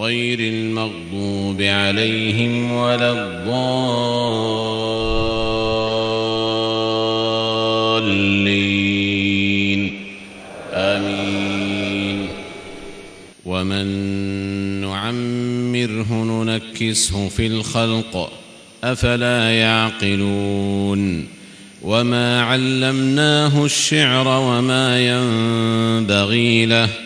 غير المغضوب عليهم ولا الضالين. آمين. ومن نعمره ننكسه في الخلق أفلا يعقلون. وما علمناه الشعر وما ينبغي له